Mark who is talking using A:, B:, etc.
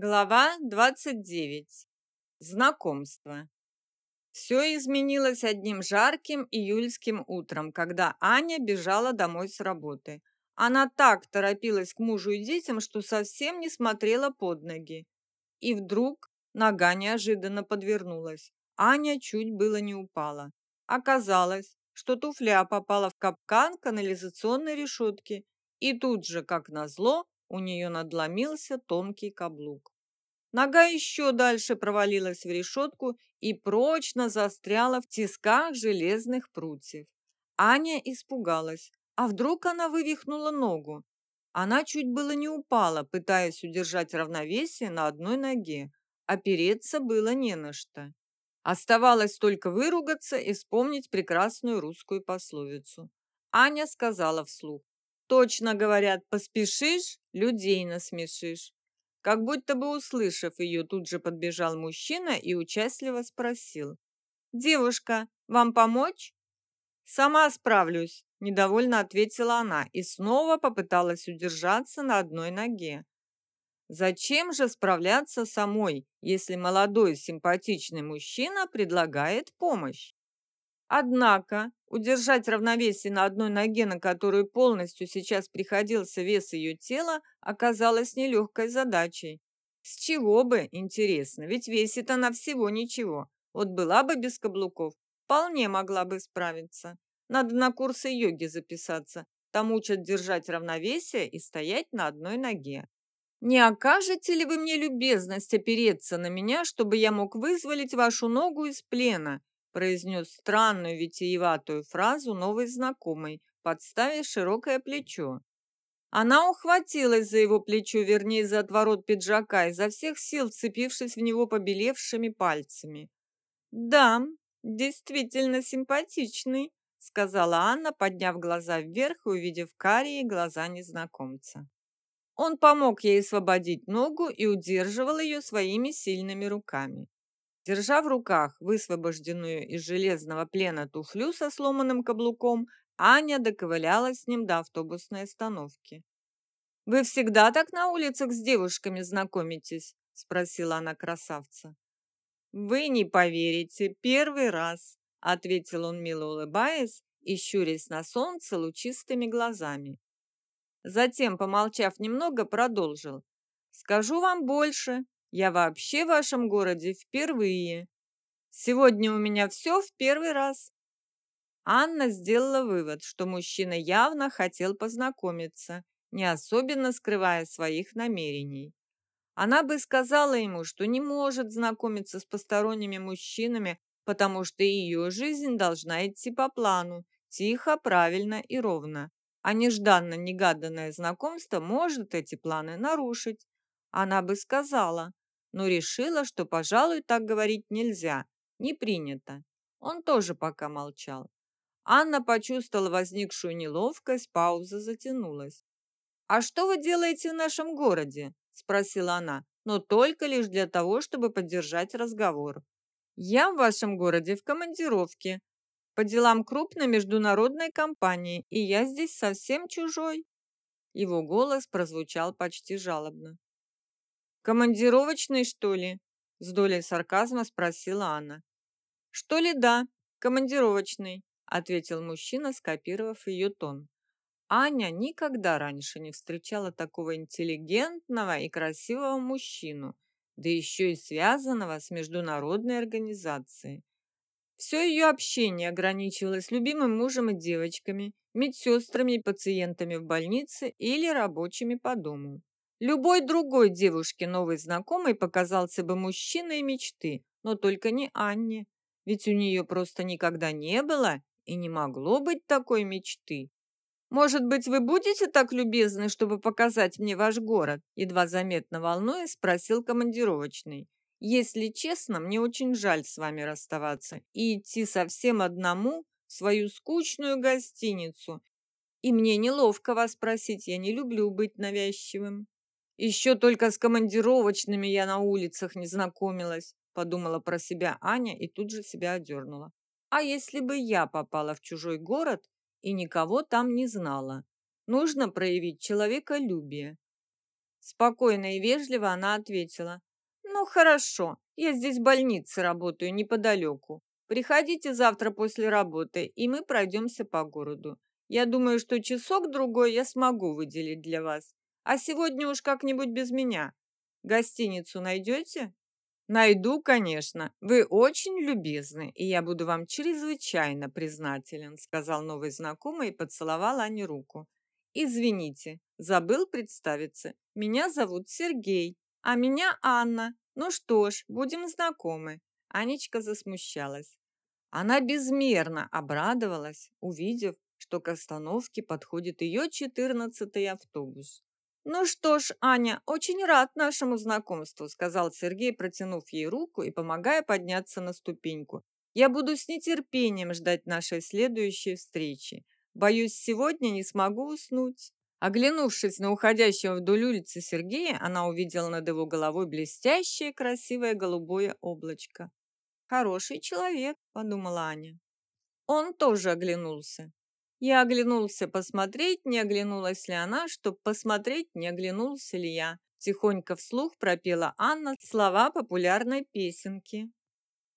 A: Глава 29. Знакомство. Все изменилось одним жарким июльским утром, когда Аня бежала домой с работы. Она так торопилась к мужу и детям, что совсем не смотрела под ноги. И вдруг нога неожиданно подвернулась. Аня чуть было не упала. Оказалось, что туфля попала в капкан канализационной решетки, и тут же, как назло, у нее надломился тонкий каблук. Нога еще дальше провалилась в решетку и прочно застряла в тисках железных прутьев. Аня испугалась. А вдруг она вывихнула ногу? Она чуть было не упала, пытаясь удержать равновесие на одной ноге. Опереться было не на что. Оставалось только выругаться и вспомнить прекрасную русскую пословицу. Аня сказала вслух. Точно говорят, поспешишь, людей насмешишь. Как будто бы услышав ее, тут же подбежал мужчина и участливо спросил. «Девушка, вам помочь?» «Сама справлюсь», – недовольно ответила она и снова попыталась удержаться на одной ноге. Зачем же справляться самой, если молодой симпатичный мужчина предлагает помощь? Однако удержать равновесие на одной ноге, на которую полностью сейчас приходился вес ее тела, оказалось нелегкой задачей. С чего бы, интересно, ведь весит она всего ничего. Вот была бы без каблуков, вполне могла бы справиться. Надо на курсы йоги записаться. Там учат держать равновесие и стоять на одной ноге. Не окажете ли вы мне любезность опереться на меня, чтобы я мог вызволить вашу ногу из плена произнес странную витиеватую фразу новый знакомый, подставив широкое плечо. Она ухватилась за его плечо, вернее, за отворот пиджака, изо всех сил вцепившись в него побелевшими пальцами. «Да, действительно симпатичный», — сказала Анна, подняв глаза вверх и увидев карие глаза незнакомца. Он помог ей освободить ногу и удерживал ее своими сильными руками. Держа в руках высвобожденную из железного плена туфлю со сломанным каблуком, Аня доковыляла с ним до автобусной остановки. «Вы всегда так на улицах с девушками знакомитесь?» – спросила она красавца. «Вы не поверите, первый раз», – ответил он, мило улыбаясь и щурясь на солнце лучистыми глазами. Затем, помолчав немного, продолжил. «Скажу вам больше. Я вообще в вашем городе впервые. Сегодня у меня все в первый раз. Анна сделала вывод, что мужчина явно хотел познакомиться, не особенно скрывая своих намерений. Она бы сказала ему, что не может знакомиться с посторонними мужчинами, потому что ее жизнь должна идти по плану, тихо, правильно и ровно. А нежданно-негаданное знакомство может эти планы нарушить. Она бы сказала, но решила, что, пожалуй, так говорить нельзя, не принято. Он тоже пока молчал. Анна почувствовала возникшую неловкость, пауза затянулась. «А что вы делаете в нашем городе?» – спросила она, но только лишь для того, чтобы поддержать разговор. «Я в вашем городе в командировке, по делам крупной международной компании, и я здесь совсем чужой». Его голос прозвучал почти жалобно. «Командировочный, что ли?» – с долей сарказма спросила Анна. «Что ли, да, командировочный», – ответил мужчина, скопировав ее тон. Аня никогда раньше не встречала такого интеллигентного и красивого мужчину, да еще и связанного с международной организацией. Все ее общение ограничивалось любимым мужем и девочками, медсестрами и пациентами в больнице или рабочими по дому. Любой другой девушке новый знакомый показался бы мужчиной мечты, но только не Анне, ведь у нее просто никогда не было и не могло быть такой мечты. «Может быть, вы будете так любезны, чтобы показать мне ваш город?» Едва заметно волнуясь, спросил командировочный. «Если честно, мне очень жаль с вами расставаться и идти совсем одному в свою скучную гостиницу. И мне неловко вас спросить, я не люблю быть навязчивым». Еще только с командировочными я на улицах не знакомилась, подумала про себя Аня и тут же себя одернула. А если бы я попала в чужой город и никого там не знала? Нужно проявить человеколюбие. Спокойно и вежливо она ответила. «Ну, хорошо, я здесь в больнице работаю, неподалеку. Приходите завтра после работы, и мы пройдемся по городу. Я думаю, что часок-другой я смогу выделить для вас. А сегодня уж как-нибудь без меня. Гостиницу найдете? Найду, конечно. Вы очень любезны, и я буду вам чрезвычайно признателен, сказал новый знакомый и поцеловал Ане руку. Извините, забыл представиться. Меня зовут Сергей, а меня Анна. Ну что ж, будем знакомы. Анечка засмущалась. Она безмерно обрадовалась, увидев, что к остановке подходит ее четырнадцатый автобус. «Ну что ж, Аня, очень рад нашему знакомству», сказал Сергей, протянув ей руку и помогая подняться на ступеньку. «Я буду с нетерпением ждать нашей следующей встречи. Боюсь, сегодня не смогу уснуть». Оглянувшись на уходящего вдоль улицы Сергея, она увидела над его головой блестящее красивое голубое облачко. «Хороший человек», — подумала Аня. Он тоже оглянулся. Я оглянулся посмотреть, не оглянулась ли она, чтоб посмотреть, не оглянулся ли я. Тихонько вслух пропела Анна слова популярной песенки.